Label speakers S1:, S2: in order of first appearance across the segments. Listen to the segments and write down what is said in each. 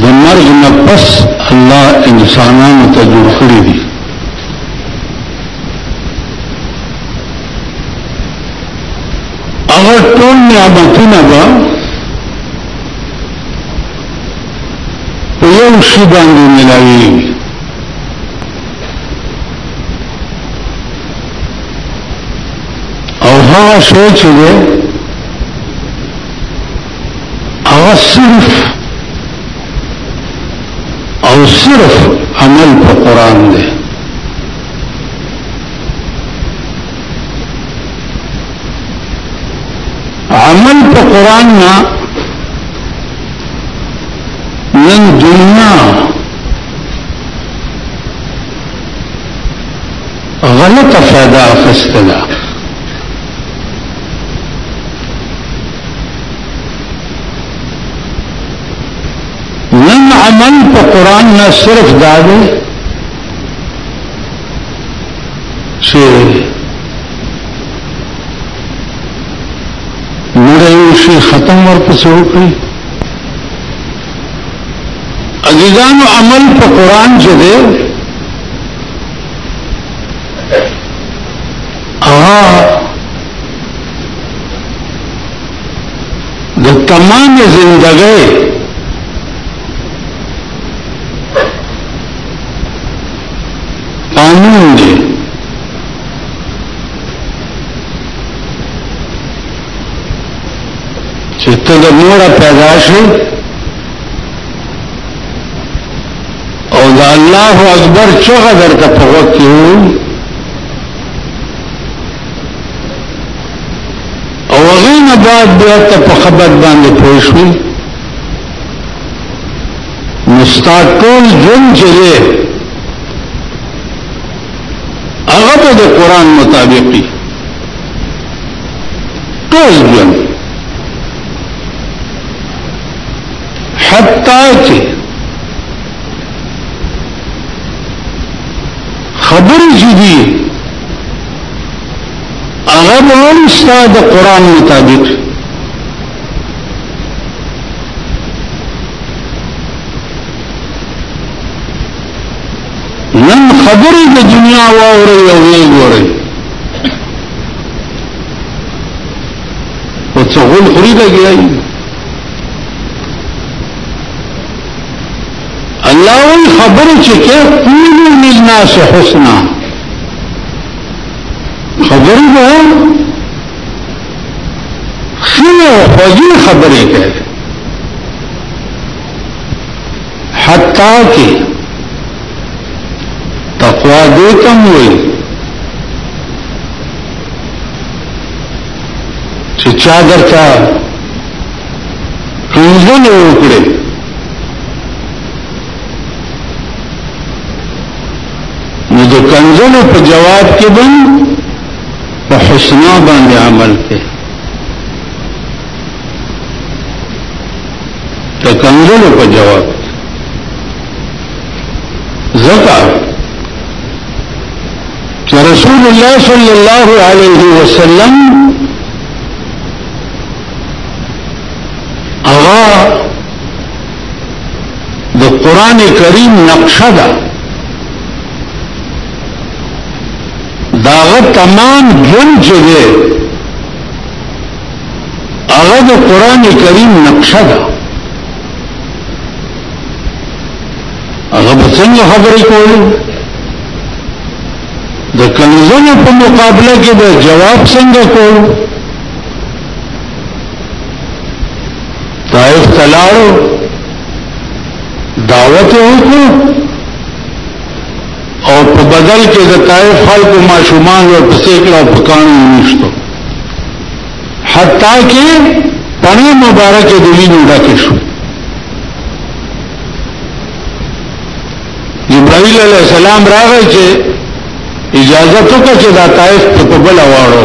S1: د مرګ نه پس الله انسانانو ته جوړ کړی دي هغه ټول نعمتونه به په یو شي باندې ملاویږي او هغه شی چې دی هغه صرف او صرف عمل په قران دی عمل په قران نه نن دنیا غلطه فائدہ اخستلا نن عمل په قران نه صرف دا دی چې نړیو شي ختم ورپسې وکړي عزیزانو عمل په قران چې دی د تمام زندګۍ قانون دی چې ته د مور پیدا شې او د الله اکبر چغه درته په وخت کې او هغه نه بعد بیا ته په خبر باندې پوه شوې نو ستا ټول ژوند چې دی هغه به د قرآن مطابق وي ټول ژوند حتی چې خبرې چې دي هغه هم ستاسو د قران مطابق نن خبرې د دنیا واوري او وګوري او څه غول خوري لګي الله وی خبر چې کې قولو للناس حسنا خبر به خنو خوږی خبرې کوي حتا کې تقوا دې کم وي چې چا درته کنځل وکړي نو د کنزلو په جواب کې بم په حسنا باندې عمل کوي د کنزلو په جواب زکا چې رسول الله صلی الله علیه وسلم هغه د قران کریم نقشه ده داغه تمام جون چې ده هغه د قران کریم نقشه ده هغه به څنګه خبرې کولې د کنزونو په مقابله کې د جواب څنګه کول طائف تلاړو دعوت وکړو او په بدل کې د طائف خلکو ماشومان ور پسې کړو په قانون نشته حتی کې پنه مبارک د وینو ډکه شو جبرائیل علیہ السلام راغی چې اجازه تو که چې دا طائف په بل واړو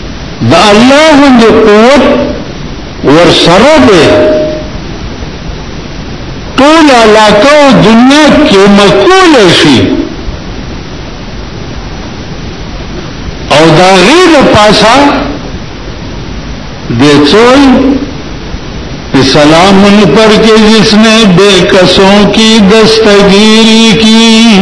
S1: د الله غوندې قوت ورسره دی ټول علاقه او دنیا کې مکول شي او دا غیر پاسا د څوی سلام ان پر کے جس نے بے قصوں کی دستگیری کی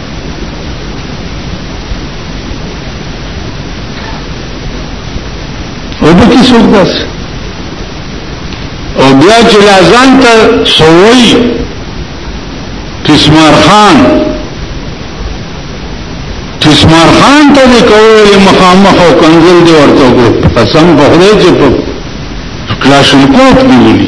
S1: او په کې څوک داس او بیا چې لازان ته سووي قسمار خان قسمار خان ته دې کوی مخامخ او کنزل دې ورته کو قسم په خدای چې په کلاشن کوټ دی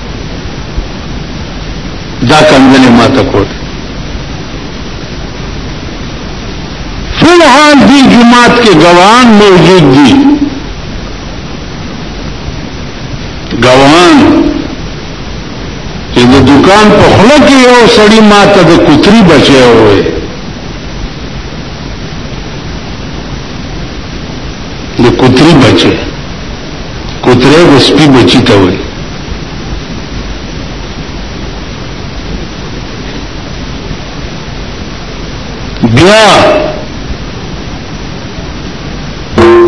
S1: دا کنځلې ما ته کول ټول حال دې جماعت کې ګوان موجود دي ګوان چې د دکان په خوله کې یو سړی ما ته د کوتري بچي وي د کوتري بچي کوتره د سپي بچی ته وایي بیا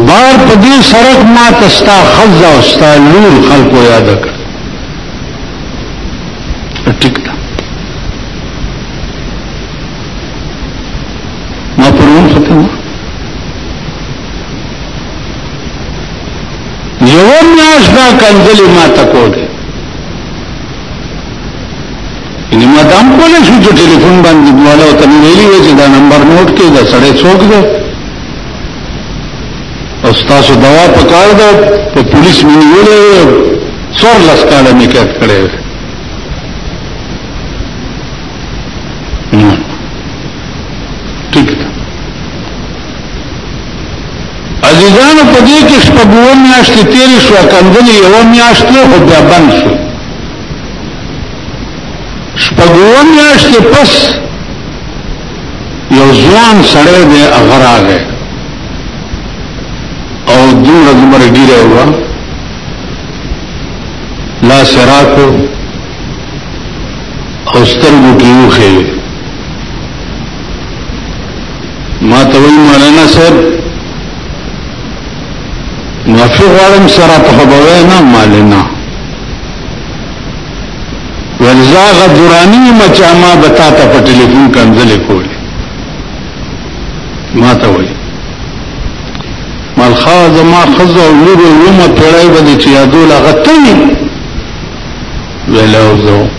S1: بار په دې سرک ما تستا خزا او ستا لور خلکو یاد کړ ټیک ده ما پرون ختمه یو میاش دا کنځلې ما ته کولې یعنی ما دام کولې شو چې ټلیفون باندې دواله ته ویلي وي چې دا نمبر نوٹ کې دا سړی څوک دی او تاسو دوا پکار ده په پولیس مې ویلې څور لاس کاله مې کټ کړې عزیزانو په دې کې شپږو میاشتې تیرې شو کندلې یو میاشت له خو بیا بند شو شپږو میاشتې پس یو ځوان سړی دی هغه راغی او دومره دومره ګیره وه لا سراکو او سترګو کې وخې ما ته وی مولانا صاحب معافی غواړم سره په خبره نه مالنا ورزاغ درانی مچا ما بتا ته په ټلیفون کنځل کول ما ته وی مالخا زما خزه او لور یومه پیړای باندې چې یادول غتې ویلو زه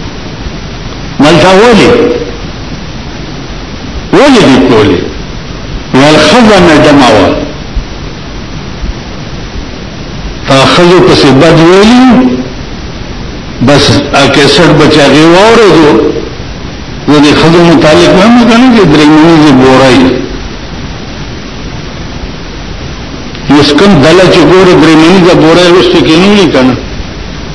S1: ملته ولی ولې دې کولې ویل ښځه مې ډمه وه تا ښځو پسې بد ویلي بس کیسټ به چې هغې واورېدو زه د ښځو متعلق وایم که نه چې درې مونیزې بوره یې یوس کوم دله چې ګوره درې مونیزه بوره یې وروسته کېنولي که نه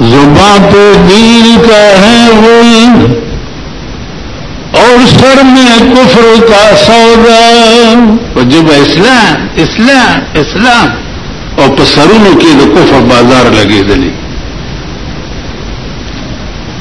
S1: زبان تو دل کا ہے غل اور سر میں کفر کا سودا جب اسلام اسلام اسلام اور پسروں کے تو کفر بازار لگے دلی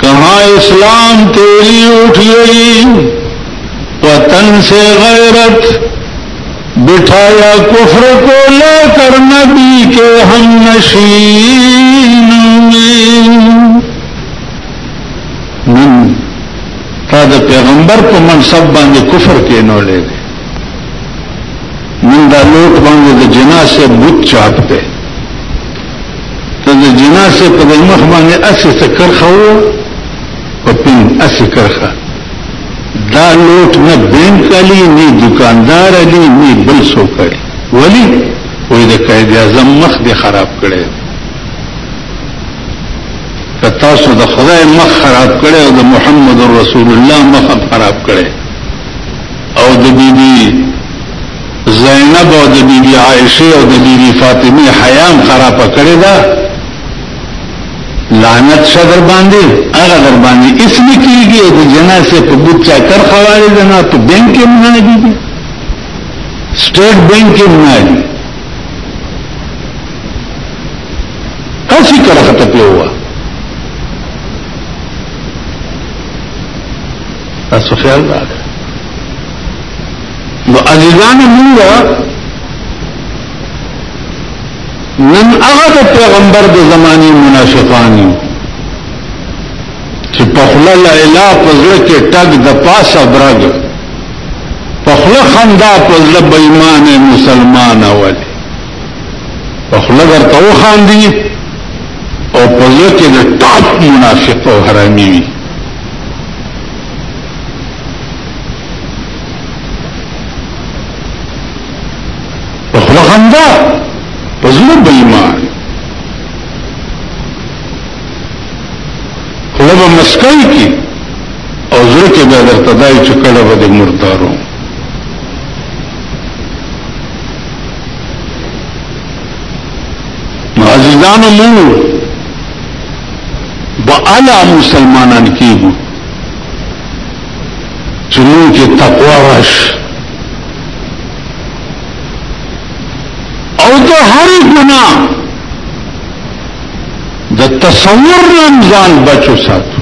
S1: کہاں اسلام تیری اٹھ گئی وطن سے غیرت بٹھایا کفر کو لے کر نبی کے ہم نشین تا د پیغمبر په منصب باندې کفر کې نو لې من دا لوټ باندې د جناسه بوت چاپ دی ته د جناسه په مخ باندې اسې څه کرخه وو په پین اسې کرخه دا لوټ نه بینک علی نه دکاندار علی نه بل څوک علی ولی وې د قائد اعظم مخ دې خراب کړي که تاسو د خدای مخ خراب کړي او د محمد رسول الله مخ خراب کړي او د بیبي زینب او د بی بی عائشه او د بی بی فاطمه حیام خراب کړی دا لعنت شدر باندې هغه در باندې اسم کیږي او د جنازه په بوت چا کر خوارج نه په بینک کې نه دي سټیټ بینک کې نه دي اسی کړه خطه پیوه تاسو خیال راکړئ نو عزیزانو مونږه نن هغه د پیغمبر د زماني منافقان یو چې په خپل لاله په زړه کې ټګ د پاسه برګ په خپل خندا په زړه بېمان مسلمان اول په خپل ورته وخاندي او په زړه کې د ټاپ منافق او حرامي وي په خپل خندا په زړه به ایمان خپل به مسکای کی او زړه کې به درته دای چې کله به مردارو عزیزان مو با اعلی مسلمانان کیږي چې موږ کې تقوا راشي او د هر ګناه د تصور رمضان بچو ساتو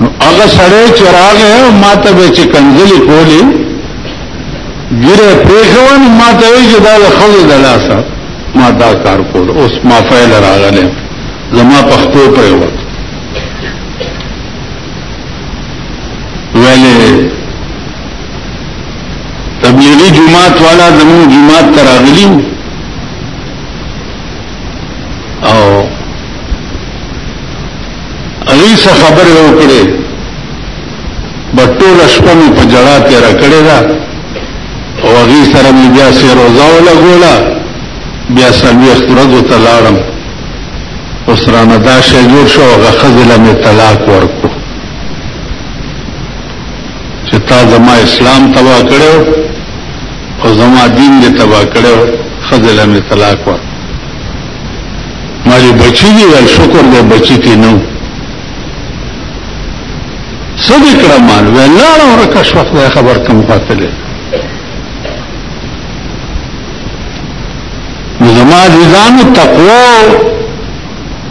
S1: نو هغه سره چې راغې ما ته به چې کنځلې کولې ګیره پېښون ما ته وی چې دا خلک د لاسه ما دا کار کول اوس ما فعل راغله زما پختو پرې وکړ ویلې تبلیغی جماعت والا زمو جماعت تراغلی او اغیسه خبر یو کړي بټول شپه مې په جړا تیر کړي دا او اغي سره مې بیا سي روزا ولا ګولا بیا سلوي اخترزو تلاړم اوس رانه دا شی جوړ شو هغه ښځې له مې طلاق ورکو چې تا زما اسلام تبا کړو او زما دین دې تبا کړو ښځې له مې طلاق ورکو مالي بچی دی ول شکر دې بچی کې نو صدق رمان ویلار اور کشوخ خبر کم قاتلې نو زما عزیزانو تقوا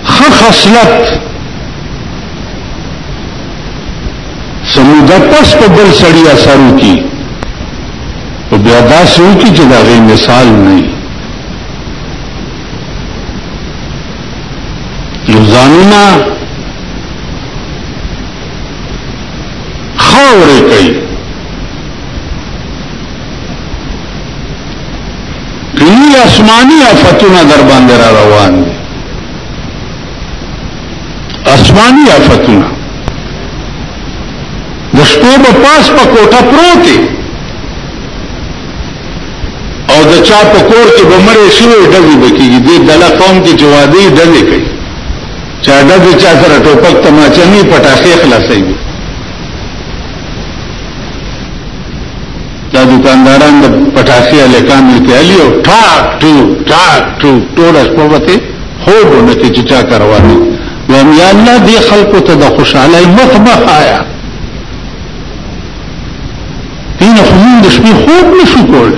S1: خه خصلت سموده پس په بل سړی اثر وکي او بیا دا سوي چې دا غي مثال نه یو ځانونه خاورې کوي ټول آسماني آفتونه در باندې را روان دي آسماني آفتونه د شپې په پاس په کوټه پروت او د چا په کور کې به مړې شوې ډزې به کېږي دې دله قوم کې چې واده یې ډزې کوي چا ډزې چا سره ټوپک تماچه نه پټاخې خلاصوي دا دکانداران د پټاخي الکان ته علي او ټاک ټو ټاک ټو ټول شپته خوب نه کې چې چا کارواني ویم یا الله دې خلکو ته د خوشاله مخ مخ آیا دین خو موږ د شپې خوب نشو کول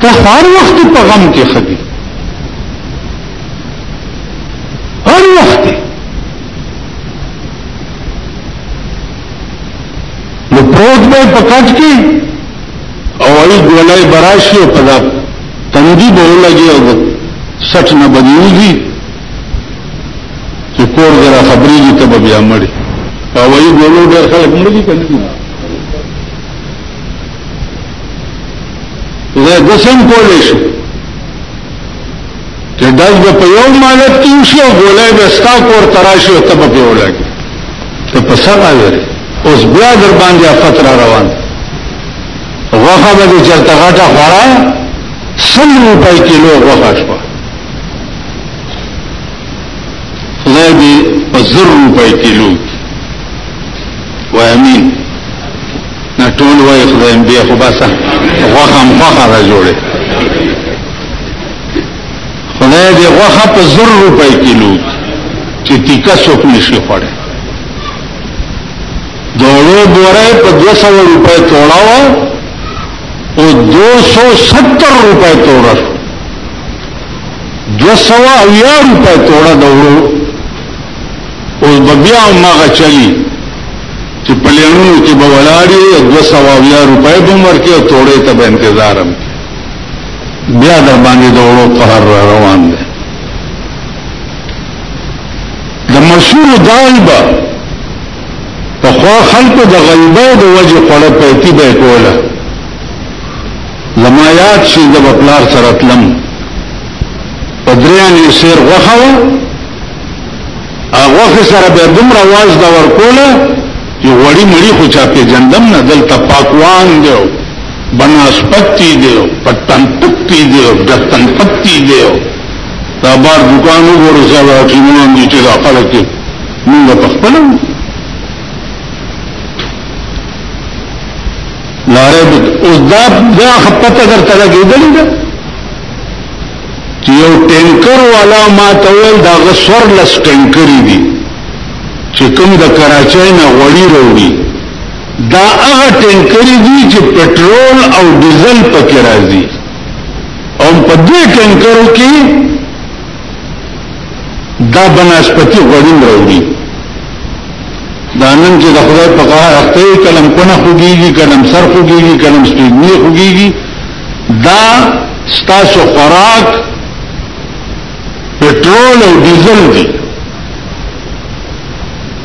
S1: ته هر وخت په غم کې خدي هر وخت نو پروت به په کټ کې او ای ګولای براشي او پدا تندي به ولګي او سټ نه بدیږي چې کور دره خبرې دي ته بیا مړي او ای ګولو ډېر خلک مړي کړي زه د سم کولې شو چې داس به په یو مالت کې وشي او ګولای به ستا کور تراشي او تب په ولګي ته په سره لري اوس بیا در باندې افت را روان غوخه به دې چرته غټه خورا سل روپۍ کیلو غوخه شو خدای دې په زر روپۍ کیلو و امین نه ټول وای خدای دې خو باسه غوخه مخه را جوړه خدای دې غوخه په زر روپۍ کیلو چې تیکا څوک نشي خوړی دوړو بوره په 200 روپۍ توړاو او 270 روپۍ توړه 200 او یا روپۍ توړه دوړو او بیا ماغه چلی چې پلانونو کې به ولاړی 200 او یا روپۍ به مرکه توړې ته انتظارم بیا در باندې د وړو قهر را روان دی د مشهور دایبه په خوا خلکو د غیبه د وجه خوړه پیتی به کوله زما یاد شي د بپلار سره تلم په دریان یې سیر غوښه وه غوښه سره به دومره واز دا ورکوله چې وړي مړي خو چا پیژندم نه دلته پاکوان دی بناسپتی دی او پټن پتی دی او دتن پتی دی او دا بار دکان وګورئ چې دا ټیمونه دي چې دا خلک یې موږ په خپل لارې اوس دا دا خپته درته لګېدلې ده چې یو ټینکر والا ما ته ویل دا غسور لس ټینکرې دي چې کوم د کراچۍ نه غوړي وروړي دا هغه ټینکرې دي چې پټرول او ډیزل پکې راځي او په دې ټینکرو کې دا بنسپتی غړین راوړي دا نن چې د خدای په قهر اخته کلم کونه خوږيږي کلم سر خوږيږي کلم سپېږمې خوږيږي دا ستاسو خوراک پټرول او ډیزل دي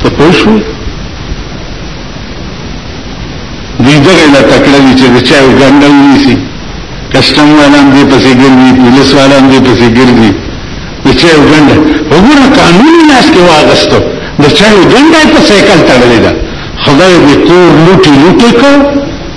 S1: ته پېښو دې دغه لا تکړه دي چې د چا یو ګنډل نیسی کسٹم والا هم دې پسې ګرځي پولیس والا هم دې پسې ګرځي د چا یو ګنډه وګوره قانون لاس کې واغستو د چا یو ګنډه په سایکل تړلې ده خدای دې کور لوټي لوټي کو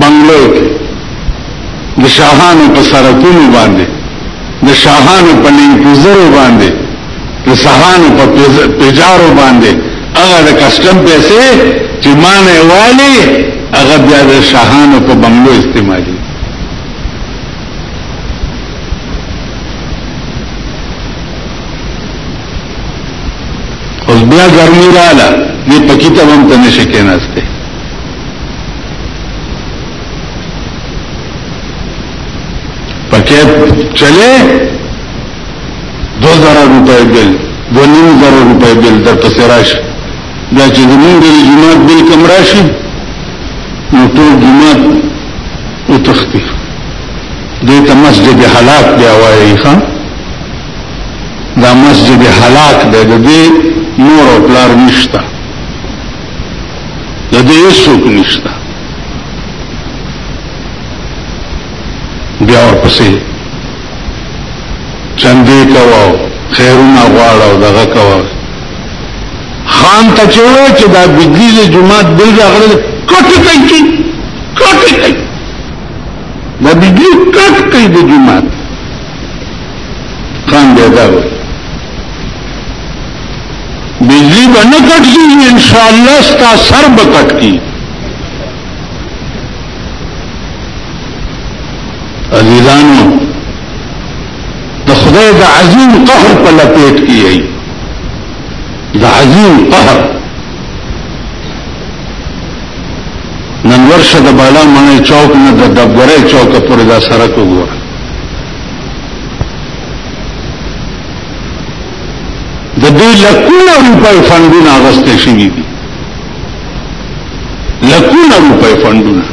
S1: بنگلو کې د شاهانو په سرکونو باندې د شاهانو په لینکوزرو باندې د شاهانو په تجارو باندې هغه د کسٹم پیسې چې مانه والی هغه بیا د شاهانو په بنگلو استعمالي اوس بیا ګرمي رااله دې پکې ته هم ته نشي کېناسته پکې چلے دو زره روپے بل دو نیم زره روپے بل در پسې راشي دا چې زمونږ د جماعت بل کم راشي نو ټول جماعت او تختی دې ته مسجد حلاک دی وایي ښا دا مسجد حلاک دی د دې نور او پلار نشته د دې څوک نشته بیا ورپسې چندې کوا خیرونه غواړه او دغه کوا خان ته چې وای چې دا بجلی د جمعات بل راغله کټ کوي چې کټ کوي دا بجلی کټ کوي د جمعات خان دې دا وي بجلی به نه کټ کیږي ان شاء الله ستا سر به کټ کیږي عزیزانو د خدای د عظیم قهر په لپیټ کې یې د عظیم قهر نن ورشه د بالا منې چوک نه د دبګرې چوک پورې دا سره کوو د دې لکونه روپۍ فندونه اغستې شوې دي لکونه روپۍ فندونه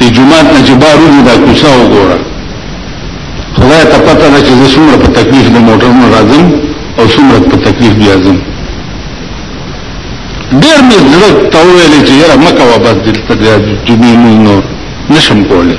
S1: د جمعات نه جبارو دا کوڅه وګوره خدای ته پته ده چې زه څومره په تکلیف د موټر نه راځم او څومره په تکلیف بیا ځم ډېر مې زړه ته ویل چې یاره مکه وبس دلته د جمعې نور نشم کولای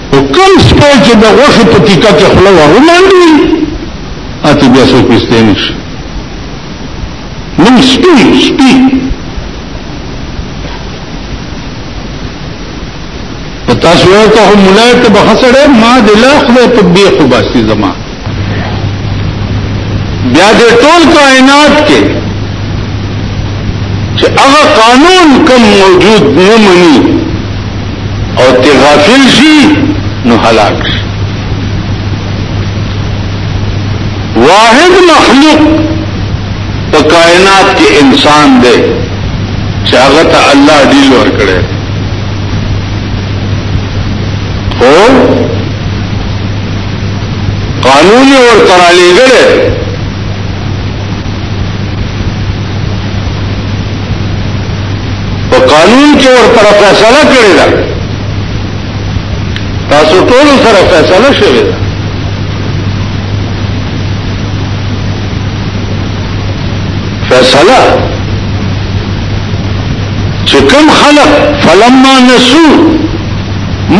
S1: خو کوم سپی چې د غوښې په تیکه کې خوله ورومانډي اته بیا څوک پېستې نه شي موږ سپي سپي په تاسو یو ته مولای ته بخسړې ما د لا خدای په بې خو باسي زما بیا د ټول کائنات کې چې هغه قانون کم موجود نه مني او ته غافل شي نو هلاک شي واحد مخلوق په کائنات کې انسان دی چې هغه ته الله ډیل ورکړي او قانون یې ورته رالیږلی په قانون کې ورته فیصله کړې ده تاسو ټول سره فیصله شوې ده فیصله چې کوم خلق فلما نسو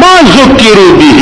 S1: ما ذکروا به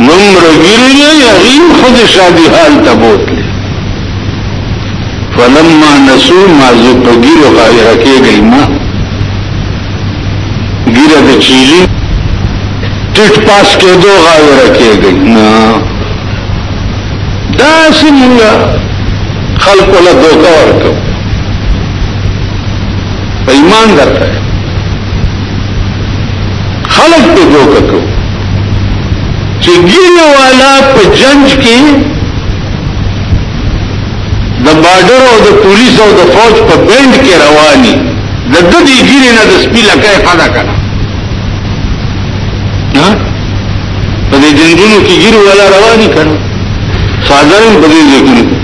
S1: نمر گیری دی یغیم خود شادی حال تا بوت لی فلما نسو ما زو پا گیرو خواهی رکے گئی ما گیرا دا چیلی ټټ پاس کې دوه غاوې راکېږي نه دا څنګه خلق له دوکا ورکو په ایمان درکړي خلق په دوکه کو چې ګیره والا په جنگ کې د بارډر او د پولیس او د فوج په بند کې رواني د دې ګیره نه د سپی لکه فدا کړه نه په دې جنگونو کې ګیره والا رواني کړه صادرن بدې لیکلي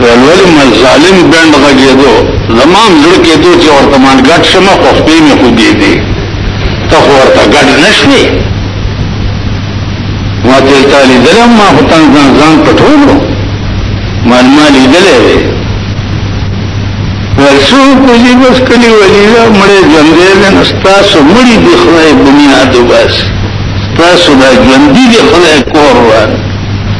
S1: ویل ولې ما ظالم بند غږېدو زما هم زړه کېدو چې ورته مان ګډ شم خو خپې مې خوږېدې ته خو ورته ګډ نه شوې ما ته تا لیدل هم ما خو تان ځان ځان پټولو ما ما لیدلې وې ورسو کوزي بس کلی ولیلا مړې ژوندې نه نستا سو مړي د خدای بنیاد وباسي تاسو دا ژوندې د خدای کور وانه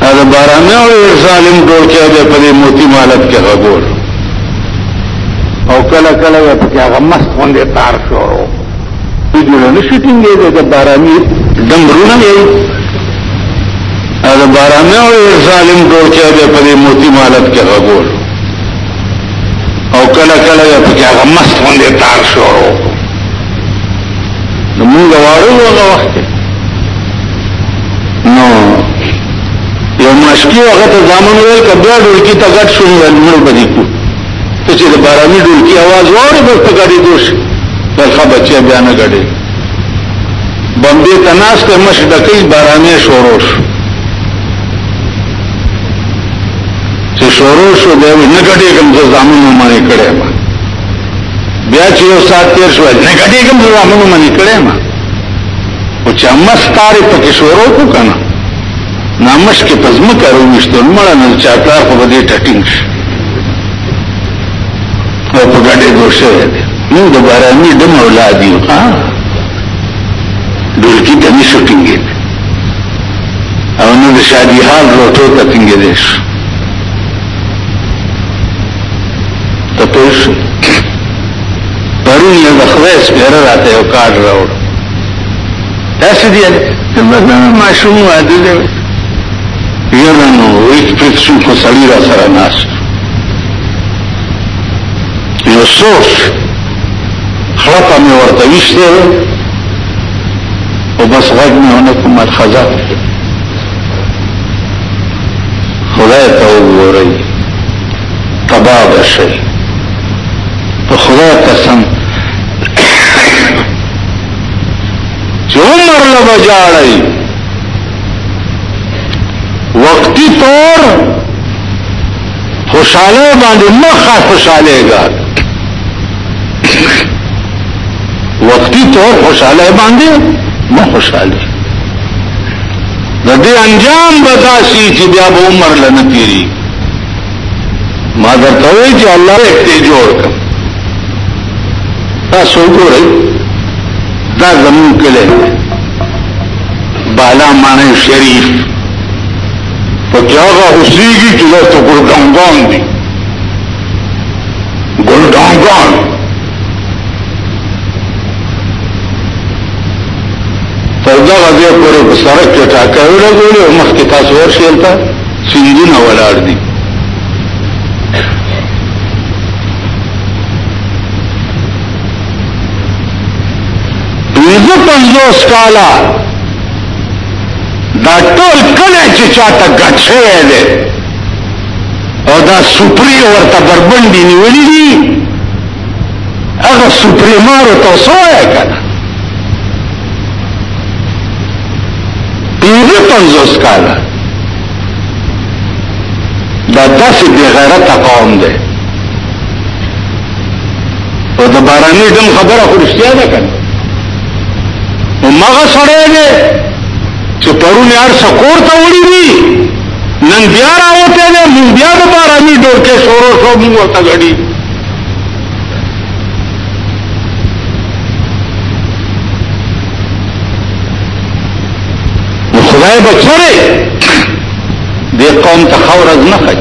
S1: دا بارانه او ظالم ډول کې د پدې موتی مالک کې غوړ او کله کله یې پکې هغه مست باندې تار شورو دې جوړ نه شي ټینګې د باراني دم رونه یې دا بارانه او ظالم ډول کې د پدې موتی مالک کې غوړ او کله کله یې پکې هغه مست باندې تار شورو نو موږ واړو هغه وخت نو یو ماشکی وخت ځامن ویل کبه ډولکی ته غټ شو نو موږ به دي کو ته چې د باراني ډولکی आवाज وره بس په غړي دوش دغه بچي بیا نه غړي بمبي تناس ته مش دکې باراني شوروش چې شوروش به نه غړي کوم ځامن نه مانی کړي بیا چې یو سات تیر شو نه ګټې کوم ځای مونږ منې کړې ما او چې امس تارې پکې شروع کو کنه نامش کې پزما کارو نشته مړه نه چا کار په دې ټټینګ شي او په ګډه دوشه دي نو د باراني د اولاد یو ها ډول کې دني شوټینګ او نو د شادي حال روټو ته ټینګ دي ته پوه شو پرون یې د خدای سپېره راته یو کارډ راوړ داسې دی ماشوم واده دی یاره نو هیڅ پرېت شو خو سړي را سره ناست یو سوچ خلطه مې ورته ویشته او بس غږ مې ونه کوم خزه خدای ته وګورئ تباه به شئ په خدای قسم چې عمر له بجاړی وقتی طور خوشاله باندې مخه خوشاله ګا وقتی طور خوشاله باندې مخه خوشاله د دې انجام بداسي چې بیا به عمر لنه تیری ما درته وی چې الله دې جوړ کړ تاسو ګورئ دا زمون کله بالا معنی شریف پکې هغه اوسېږي چې تاسو ګردانګان دي ګردانګان تر دا غځې پورې په سرک کې ټاکه ولګولې او مخکې تاسو ورشېلته سنگونه ولاړ دي پنځه پنځوس کاله دا ټول کله چې چاته ګټ شوی دی او دا سپری ورته بربندې نیولې دي هغه سپریمارو ته سویا کنه پینځه پنځوس کاله دا داسې بېغیرته قوم دی او د باراني ډم خبره خو رښتیا ده که نه همغه سړی دی چې پرون یې هر څه کور ته وړي دي نن بیا راوتی دی مونږ بیا د باراني ډورکې شورو شو مونږ ورته ګډي خدای به چرې دې قوم ته خورز نه خي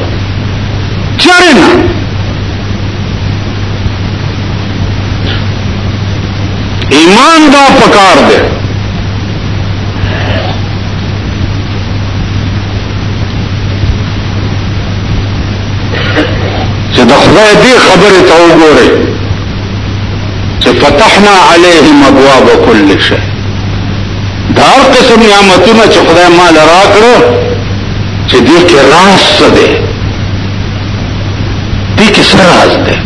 S1: چرې نه ایمان دا پکار دی چې د خدای دې خبرې ته وګورئ چې فتحنا علیهم ابواب کل شی دا هر قسم نعمتونه چې خدای ما لرا کړو چې دې کې راز څه دی دې کې څه راز دی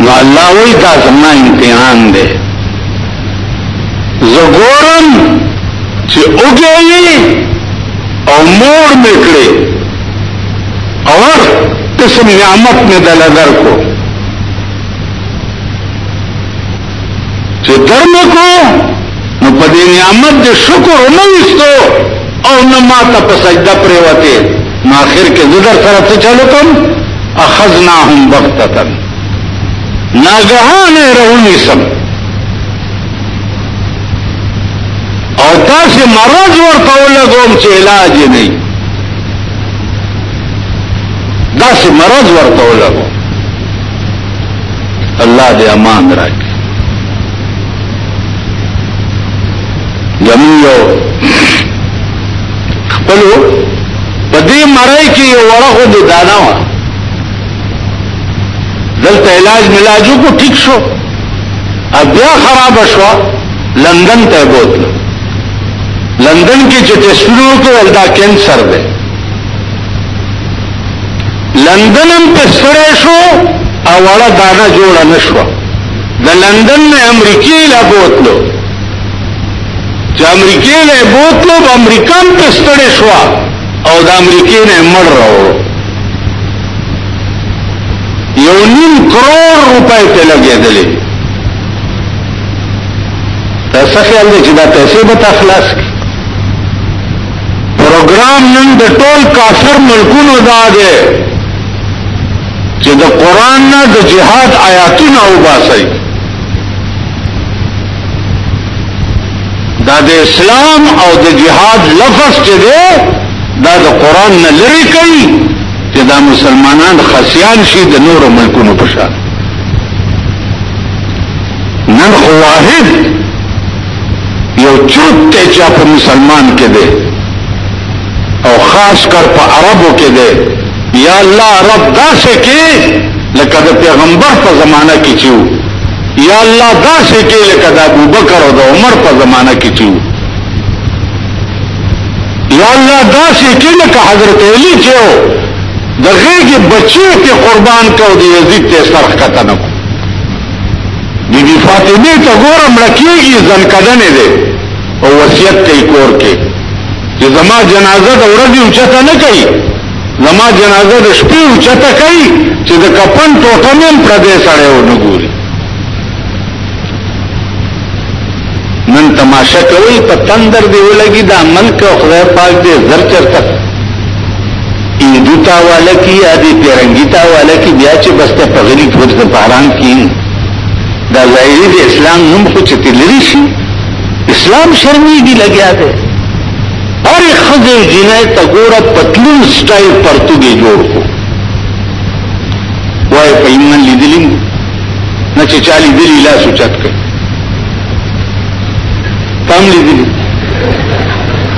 S1: نو الله وی دا زما امتحان دی زګورم چې اوګېږي او مور می کړې او هر قسم نعمت می دل درکو چې درنه کو نو په دې نعمت دې شکر نه وستو او نه ما ته په سجده پرې وته نو اخر کې زدر سره څه چلو کوم اخذناهم بغتتا ناګهانه رونی سم او تاسو مرض ورته ولګوم چې علاج نه دا سه مرض ورته ولګو الله دې امان راکړي زمون یو خپلو په دې مړای کې یو ورغو د دانا و دلته علاج ملاجو کو ټیک شو بیا خراب شو لندن ته بوتل لندن کې چې ټیسټونه وکړل دا کینسر دی لندن هم پسړې شو او وړه دانه جوړ نه شو د لندن نه امریکای لا بوتلو چې امریکای له بوتلو په امریکا هم پسړې شو او د امریکای نه مړ راو یو نیم کروڑ روپۍ په لګېدلې تاسو خیال دی چې دا پیسې به تخلاص کی پروګرام نن د ټول کافر ملکونو دا دی چې د قران نه د جهاد آیاتونه وباسي دا د اسلام او د جهاد لفظ چې دی دا د قران نه لری کوي چې دا مسلمانان خسیان شي د نورو ملکونو په شان نن خو واحد یو چوت ته چې په مسلمان کې دی او خاص کر په عربو کې دی یا الله رب داسې کې لکه د پیغمبر په زمانہ کې چې یا الله داسې کې لکه د ابوبکر او د عمر په زمانہ کې چې یا الله داسې کې لکه حضرت علی چې و د غېږې بچی ته قربان کو د یزید ته سر ښکته نه کو بی بی فاطمه ته ګوره مړه کېږي ځنکدنې دی او وصیت کوي کور کې چې زما جنازه د ورځې اوچته نه کوي زما جنازه د شپې اوچته کوي چې د کفن ټوټه مې هم پردی سړی ونه ګوري نن تماشا کوي په تندر دی ولګي دا ملک او خدای پاک دې زر چرته هندو تا والا کی یا دې پیرنګی تا والا کی بیا چې بس ته پغلی پور د باران کی دا ظاهری د اسلام نوم خو چې لري شي اسلام شرمېږي لګیا دی هر خزه جنای ته ګوره پتلون سټایل پرتګي جوړ کو وای په ایمان لیدلین نه چې چالي دلی لا سوچت کړ تام لیدلی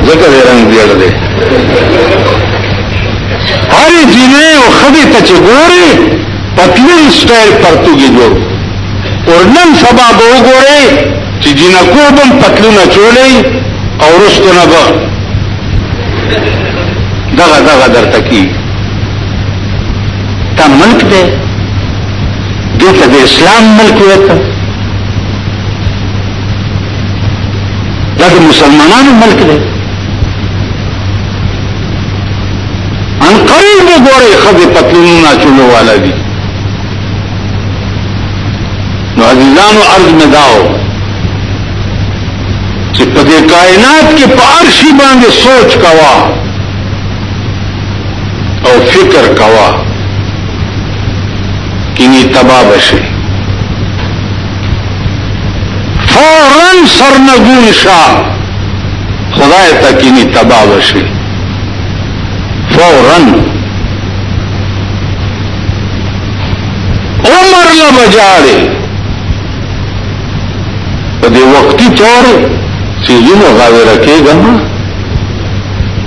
S1: زکه رنگ دیړ دی هر جنې او خدي ته چې ګوري پتلون سټایل پرتګي جوړ ورنن سبا به وګوري چې جنکو بم پتلون چولې او رستو نه به دغه دغه درته کی تا ملک دی دلته د اسلام ملک ورته دا د مسلمانانو ملک دی ان قریب وګورئ خځې پتلونونه چولو والا دي نو عزیزانو عرض مې داو چې په دې کائنات کې په عرشي باندې سوچ کوا او فکر کوا کینی تبا بشي فورا سرنګون شا خدای ته کینی تبا بشي فورا عمر لا بجاړي په دې وختي تور چې زونه غاوره کېږم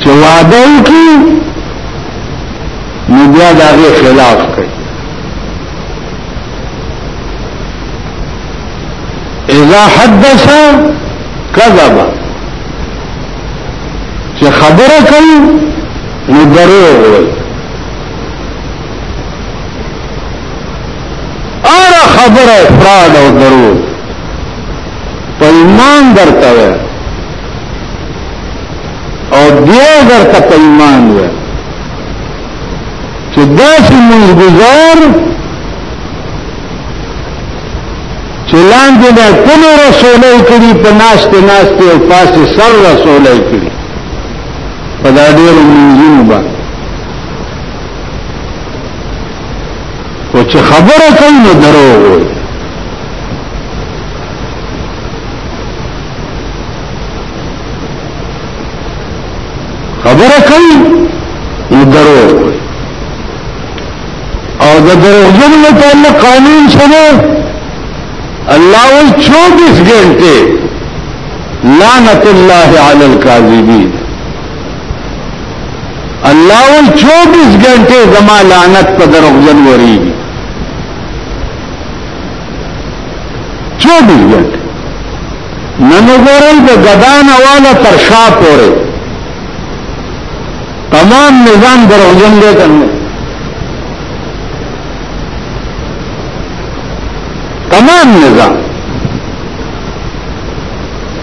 S1: چې وعده وکړي نو بیا د هغې خلاف کوي اذا حدث کذب چې خبره کوي نو دروغ وایي اره خبره افراد او دروغ په ایمان درته او بیا درته په ایمان وای چې داسې موږ گزار چې لاندې نه کلو رسولې کړي په ناشته ناشته او پاسې سر رسولې کړي په دا ډېر منځونو باندې او چې خبره کوي نو دروغ وایي خبره کوي نو درو او د دروغجن متعلق قانون سره الله وی 24 غنټه لعنت الله علی الكاذبین الله وی 24 غنټه زما لعنت په دروغجن وریږي چوب عزت نن وګورئ د ګدان والا تر شا پورې تمام نظام دروغجن دی کنه تمام نظام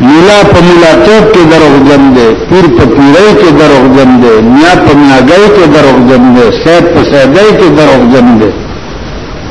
S1: مولا په ملاقات کې دروغجن دی پیر په پیرۍ کې دروغجن دی میا په میاګۍ کې دروغجن دی سید په سیدۍ کې دروغجن دی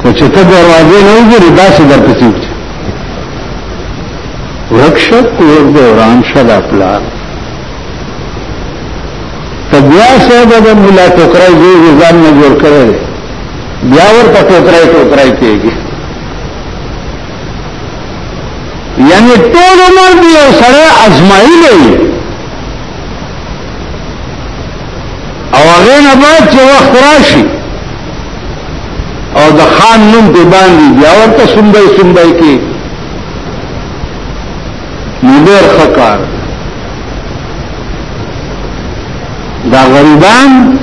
S1: خو چې ته دروازې نه وګورې داسې درپسې وکړي ورک شه کور دې وران شه دا پلار ته بیا صاحب د ملا ټوکرای دی ځان نه جوړ کړی بیا ورته ټوکرای ټوکرای کېږي یعنی ټول عمر دی او سره ازمایلی او هغه نه بعد چې وخت راشي او د خان نوم په باندې بیا ورته سنبای سنبای کې نور خکار دا غریبان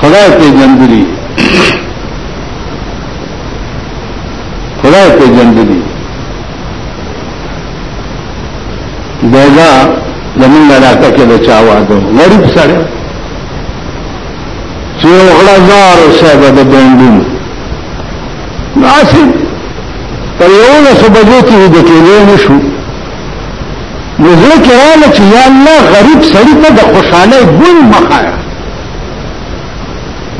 S1: خدای په جندري خدای په جندري دغه زمونږ علاقه کې د چا واده غریب سره چې غړا زار صاحب د بندون ناسب په یو له سبجو کې د کېدو نشو نو زه کېواله چې یا الله غریب سړی ته د خوشاله ګل مخایا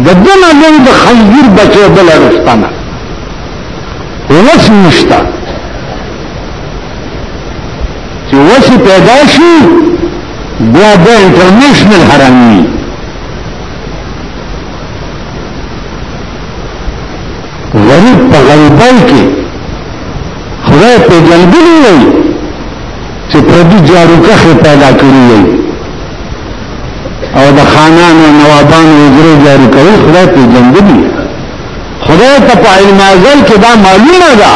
S1: د دنیا نوې د خنزیر بچو بل رښتانه ولس نشته چې وشي پیدا شي بیا د انټرنیشنل حرامي غریب په غریبۍ کې خدای په جلګلي وي چې پردي جارو کخه پیدا کړی وي او د خانانو نوابانو وزرو جارو کوي خدای په جلګلي خدای ته په علم ازل کې دا معلومه ده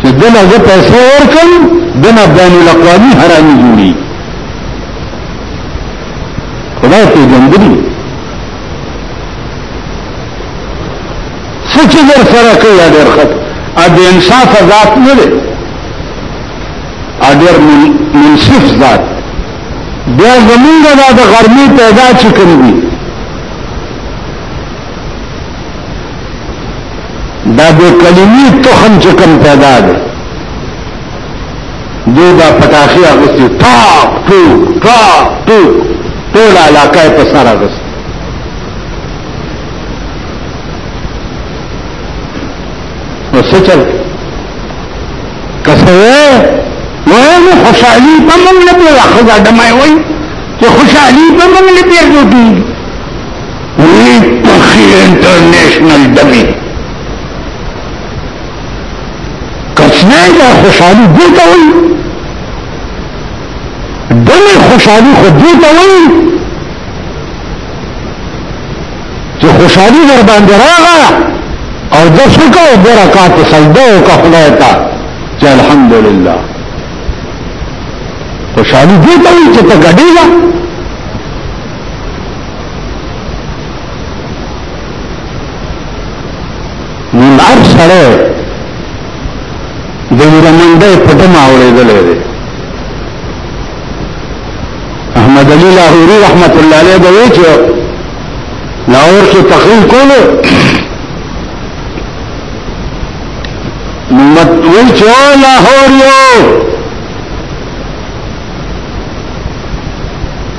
S1: چې دنه زه پیسې ورکم دنه بین الاقوامي حرامي جوړي خدای ته ګندري سچ در سره کوي ډېر خط ا دې انصاف ذات نه دی ا ډېر منصف ذات بیا زمونږ دا د غرمې پیدا چې کوي دا د کلمی تخم چې کم پیدا دی دو دا پټاخی اغسطی ټاک ټوک ټاک ټوک ټول علاقه په سر اغسطی نو سچل کسه وایو خوشحالی په موږ نه پیدا خدا دمای وای چې خوشحالی په موږ نه پیدا کیږي وی پخی انٹرنیشنل دمی کچنه دا خوشحالی دیتا وی دمی خوشحالی خود دیتا وی چه خوشحالی در باندې راغا او د شکا او برکات سجده او کا خدای تا چې الحمدلله خوشحالی دیتا وی چې ته ګډیږه نن هر سړی د ویرمنډۍ په دمه اورېدلی دی احمد علي لاهوري رحمت الله علیه به وایي چې لاهور کې تقریر کولو مت وایي چې او لاهور یو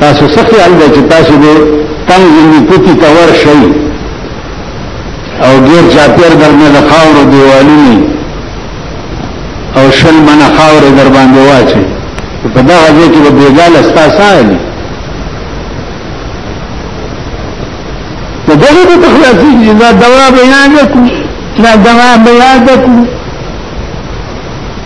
S1: تاسو څه خیال دی چې تاسو به تنګ یې کوتی تور شئ او ګیر چاپیر درنه د خاورو دیوالونه او شل منه خاورې در باندې واچي په دا ځای کې به بیګاله ستا سالی نو دغه په تخلاصي کې دا دوا بیان وکړو دا دوا بیان وکړو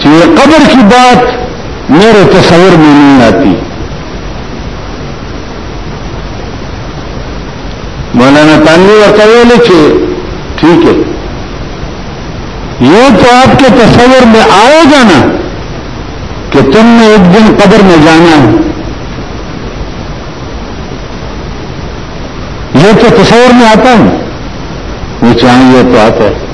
S1: چې قبر کې بعد نور تصور مې نه آتی مولانا تانوی ورته ویل چې ٹھیک ہے یہ تو آپ کے تصور میں آئے گا نا کہ تم نے ایک دن قبر میں جانا ہے یہ تو تصور میں آتا ہے وہ چاہیں یہ تو آتا ہے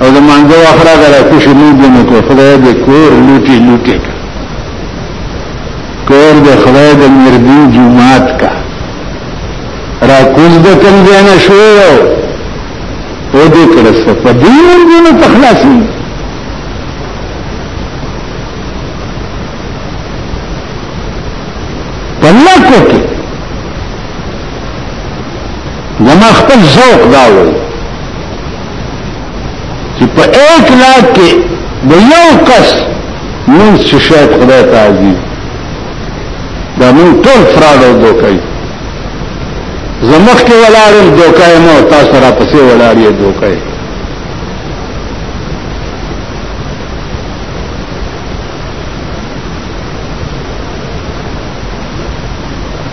S1: او د مانځه واخره غره کوشي مونږ دې نه کو خدای دې کور لوټي لوټي کور دې خدای دې مردي جمعات کا را کوز د کم نه شو او دې کړه څه په دې مونږ نه تخلاصي پنه کوته زما خپل ذوق دا وایي چې په 1 لاک کې د یو کس من څه شاید خدای ته عزیز دا مون ټول فراډ او دوکای زمخ کې ولاړم دوکای مو تاسو را پسې ولاړې دوکای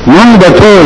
S1: مون د ټول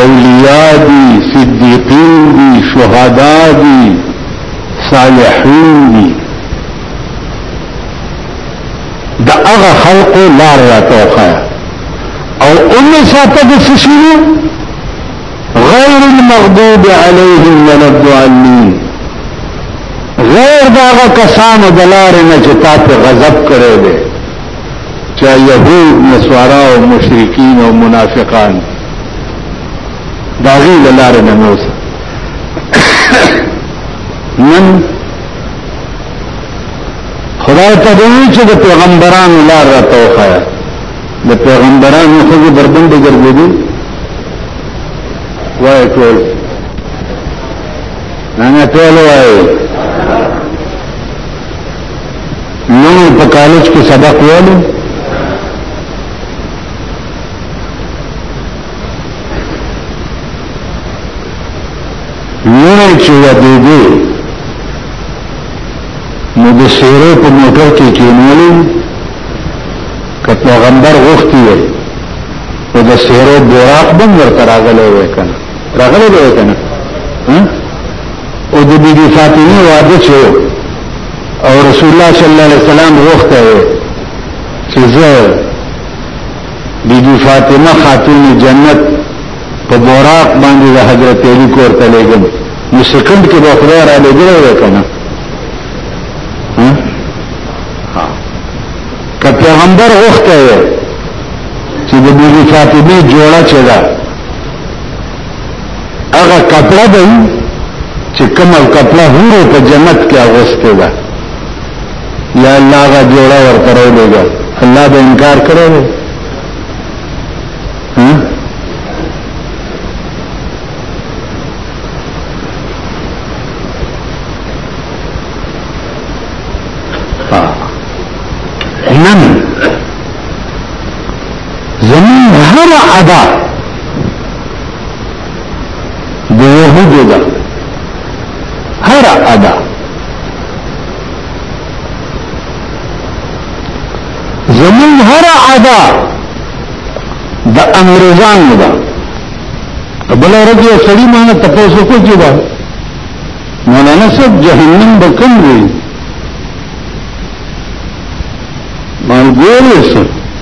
S1: اولیاء دی صدیقین دی شهدا دی صالحین دی دا اغا خلق لار را توخا او امی ساتا دا سشنو غیر المغضوب علیهم ولا الضالین غیر داغه کسانو دلار نه چې تاسو غضب کړی دی چې يهود نسوارا او مشرکین او منافقان دا غي لاره نه نوس نن خدای ته دوی چې د پیغمبرانو لار را توخه د پیغمبرانو خو بربند ګرځېدي وای ټول نه نه ټول وای نو په کالج کې سبق ویلو نو چې ودی دی نو د سیرو په موټر کې کېنولې که پیغمبر غوښتي وي نو د سیرو بوراق بم ورته راغلی وي که نه راغلی دی که نه او د بیبي فاطمه واده شو او رسول الله صلی الله علیه وسلم وغوښته چې زه بیبي فاطمه خاتون جنت په بوراق باندې د حضرت علی کور ته لګم نو سکند کې به خدای را لګره وکنه ها که پیغمبر وخته چې د بیبي فاطمه جوړه چدا هغه کپړه به چې کومه کپړه هورو په جنت کې اغوسته ده یا الله غا جوړا ورته راولېږه الله به انکار کړو زمون هر ادا د يهودو ده هر ادا زمون هر ادا د انګريزانو ده بل ورځ یو سړی مانه تاسو کو چې دا مولانا صاحب جهنم بکم وی مال ګورې سره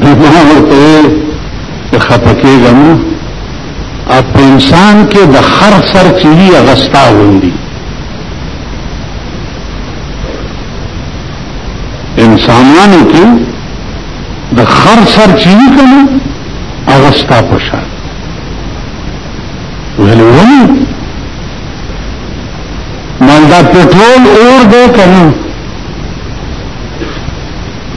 S1: نو ما ورته ته خپه کېږه نو په انسان کې د خر سر چې وي هغه ستا غوندي انسانانو کې د خر سر چې وي که نه هغه ستا په شان ویلې ولې مالدا پټرول اور دی که نه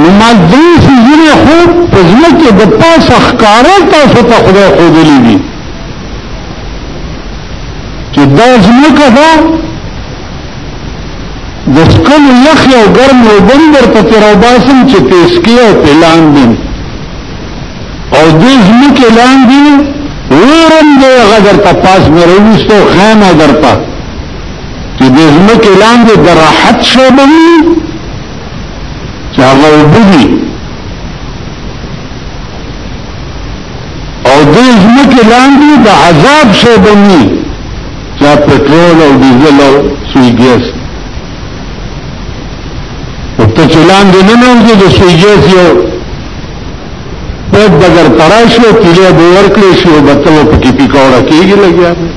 S1: نو ما دې سيزونه خو په ځمکه د پاسه ښکاره تاسو ته خدای ښودلي دي چې دا ځمکه ده د ښکلو یخې او ګرمې اوبه هم درته ترې راوباسم چې تېسکې او پرې لاندې او دې ځمکې لاندې ورم دی هغه درته پاس مې راوویستو خیمه درته چې د ځمکې لاندې د راحت شی به وي چې هغه اوبه دي او د ځمکې لاندې د عذاب شی به وي چې پټرول او ډیزل او سوی ګیس او ته چې لاندې نه نوځي د سوی ګیس یو پوت بغیر تراشو تیلې به ورکړې شي او بتلو پکې پکوړه کېږي لګیا دی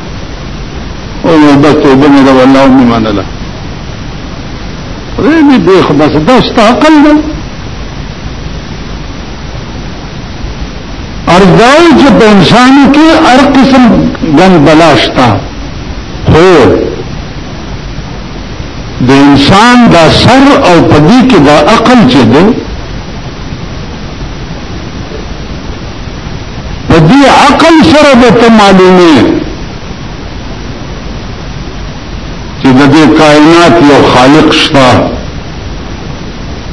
S1: او نو بس توبه مې ده والله مې منله پرې مې دی خو بس دا ستا عقل دی ارزاو چې په انسان کې هر قسم ګن بلا شته خو د انسان دا سر او پدی کې دا عقل چې دی پدی عقل سره به ته معلومه چې د دې کائنات یو خالق شته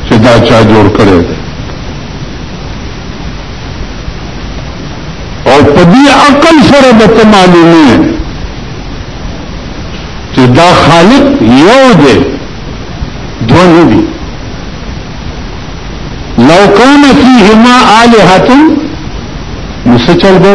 S1: چې دا چا جوړ کړی دی او په دې عقل سره به ته معلومې چې دا خالق یو دی دوه نه دي لو کان فیهما آلهه نو څه چل دی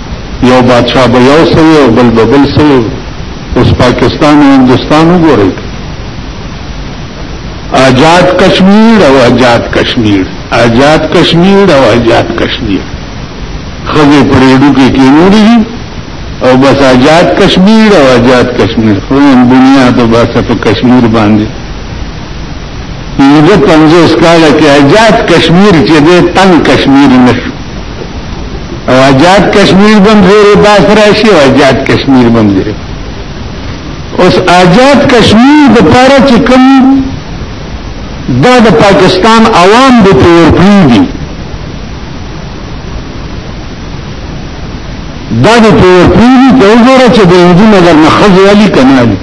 S1: یو بادشاہ به یو سوی او بل به بل سوی اوس پاکستان او هندستان وګورئ آزاد کشمیر او آزاد کشمیر آزاد کشمیر او آزاد کشمیر خزه پرېډو کې کېنوري او بس آزاد کشمیر او آزاد کشمیر خو دنیا ته بس په کشمیر باندې یوه پنځه سکاله کې آزاد کشمیر چې دې تنگ کشمیر نشو او آزاد کشمیر بم زیر باس راشي او آزاد کشمیر بم زیر اوس آزاد کشمیر د پاره چې کوم دا د پاکستان عوام د تور کړی دي دا د تور کړی دي چې وګوره چې د هندو نظر نه خځه ولي کنه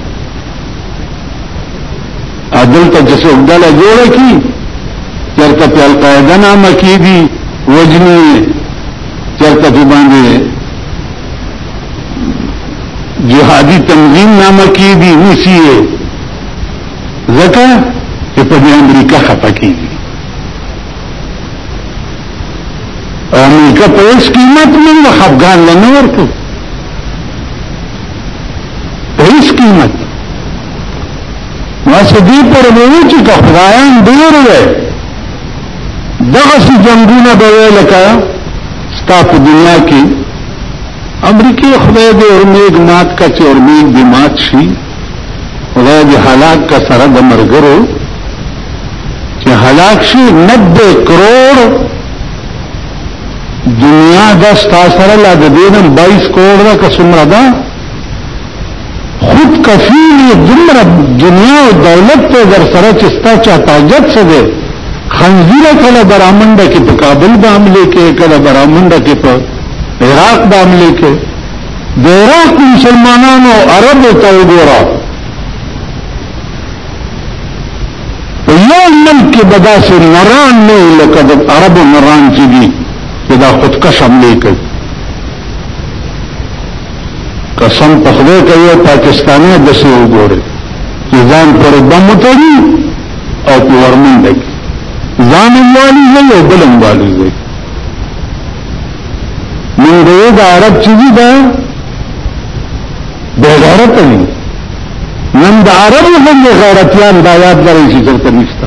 S1: عدل ته چې څوک ډله جوړه کی چرته په القاعده نامه کې دي وجنی چرته په باندې جهادي تنظیم نامه کې دي نسیه ځکه چې په امریکا خپه کیږي امریکا په هیڅ قیمت نه افغان له نور کو په هیڅ قیمت ما سدی پر وو چې که خدایان ډیر وې دغه سي جنگونه به لکه ستا په دنیا کې امریکای خدای دې اورمیګ مات کا چې اورمیګ دې مات شي خدای دې هلاک کا سره د مرګرو چې هلاک شي 90 کروڑ دنیا دا ستا سره لا د دینم 22 کروڑ را کسمره ده خود کفیلی دمرا دنیا او دولت ته در سره چې ستا چا تاجت څه دی خنزیره کله برامنډه کې په کابل به حمله کې کله برامنډه کې په عراق به حمله کې د عراق مسلمانانو عربو ته وګوره په یو ملک کې به داسې نران نه لکه د عربو نران چې دي چې دا خودکش حمله کوي قسم په خدای که یو پاکستانی دسې وګورئ چې ځان پورې بم وتړي او په ورمنډه کې ځان هم والوځوي او بل هم والوځوي نن د یو د عرب چې دي دا بېغیرته دي نن د عربو هم بېغیرتیان دا یاد لرئ چې دلته نشته